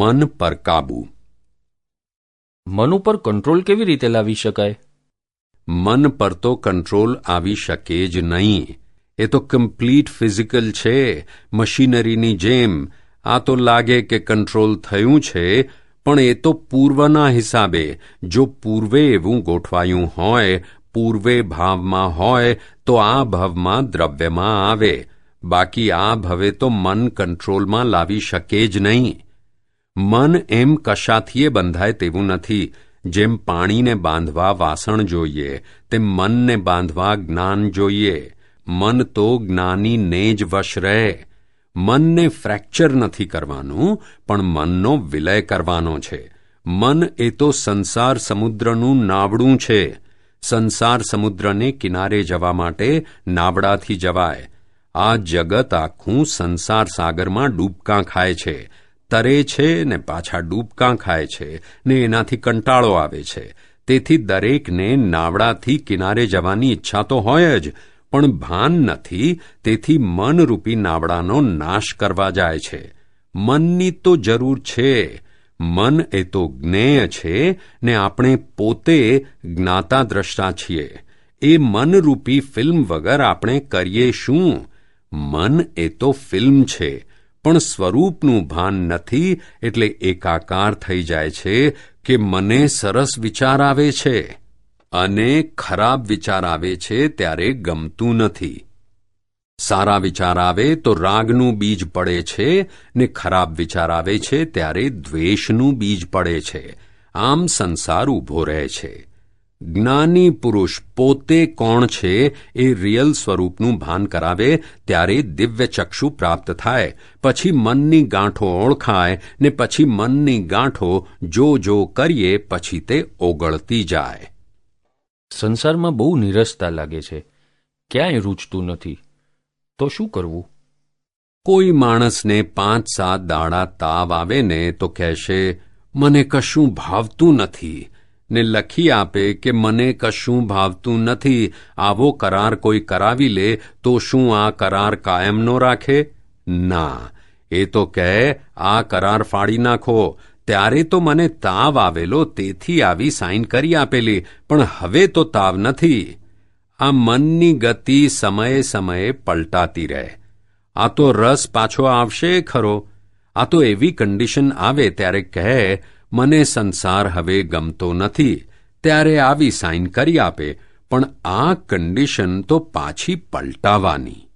મન પર કાબુ. મન ઉપર કંટ્રોલ કેવી રીતે લાવી શકાય? મન પર તો કંટ્રોલ આવી શકે જ નહીં. એ તો કમ્પ્લીટ ફિઝિકલ છે મશીનરીની જેમ. આ તો લાગે કે કંટ્રોલ થયું છે પણ એ તો પૂર્વના હિસાબે. જો પૂર્વે એવું ગોઠવાયું હોય પૂર્વે ભાવમાં હોય તો આ ભાવમાં દ્રવ્યમાં આવે. બાકી આ ભવે તો મન કંટ્રોલમાં લાવી શકે જ નહીં. મન એમ કશાથીએ બંધાય તેવું નથી. જેમ પાણીને બાંધવા વાસણ જોઈએ, તેમ મનને બાંધવા જ્ઞાન જોઈએ. મન તો જ્ઞાનીને જ વશ રહે. મનને ફ્રેક્ચર નથી કરવાનું, પણ મનનો વિલય કરવાનો છે. મન એ તો સંસાર સમુદ્રનું નાવડું છે. સંસાર સમુદ્રને કિનારે જવા માટે નાવડાથી જવાય. આ જગત આખું સંસાર સાગરમાં ડૂબકાં ખાય છે. તરે છે ને પાછા ડૂબકાં ખાય છે, ને એનાથી કંટાળો આવે છે. તેથી દરેકને નાવડાથી કિનારે જવાની ઈચ્છા તો હોય જ, પણ ભાન નથી, તેથી મનરૂપી નાવડાનો નાશ કરવા જાય છે. મનની તો જરૂર છે. મન એ તો જ્ઞેય છે, ને આપણે પોતે જ્ઞાતા દ્રષ્ટા છીએ. એ મનરૂપી ફિલ્મ વગર આપણે કરીએ શું? મન એ તો ફિલ્મ છે. પણ સ્વરૂપનું ભાન નથી એટલે એકાકાર થઈ જાય છે કે મને સરસ વિચાર આવે છે અને ખરાબ વિચાર આવે છે ત્યારે ગમતું નથી. સારા વિચાર આવે તો રાગનું બીજ પડે છે ને ખરાબ વિચાર આવે છે ત્યારે દ્વેષનું બીજ પડે છે. આમ સંસાર ઊભો રહે છે. જ્ઞાની પુરુષ પોતે કોણ છે એ રિયલ સ્વરૂપનું ભાન કરાવે ત્યારે દિવ્ય ચક્ષુ પ્રાપ્ત થાય. પછી મનની ગાંઠો ઓળખાય ને પછી મનની ગાંઠો જો જો કરીએ પછી તે ઓગળતી જાય. સંસારમાં બહુ નિરસતા લાગે છે. ક્યાંય રૂચતું નથી. તો શું કરવું? કોઈ માણસને પાંચ સાત દાડા તાવ આવે ને તો કહેશે મને કશું ભાવતું નથી. ને લખી આપે કે મને કશું ભાવતું નથી, આવો કરાર કોઈ કરાવી લે તો શું આ કરાર કાયમનો રાખે? ના. એ તો કહે, આ કરાર ફાડી નાખો. ત્યારે તો મને તાવ આવેલો, તેથી આવી સાઇન કરી આપેલી, પણ હવે તો તાવ નથી. આ મનની ગતિ સમયે સમયે પલટાતી રહે. આ તો રસ પાછો આવશે ખરો. આ તો એવી કન્ડિશન આવે ત્યારે કહે મને સંસાર હવે ગમતો નથી, ત્યારે આવી સાઇન કરી આપે, પણ આ કન્ડિશન તો પાછી પલટાવાની.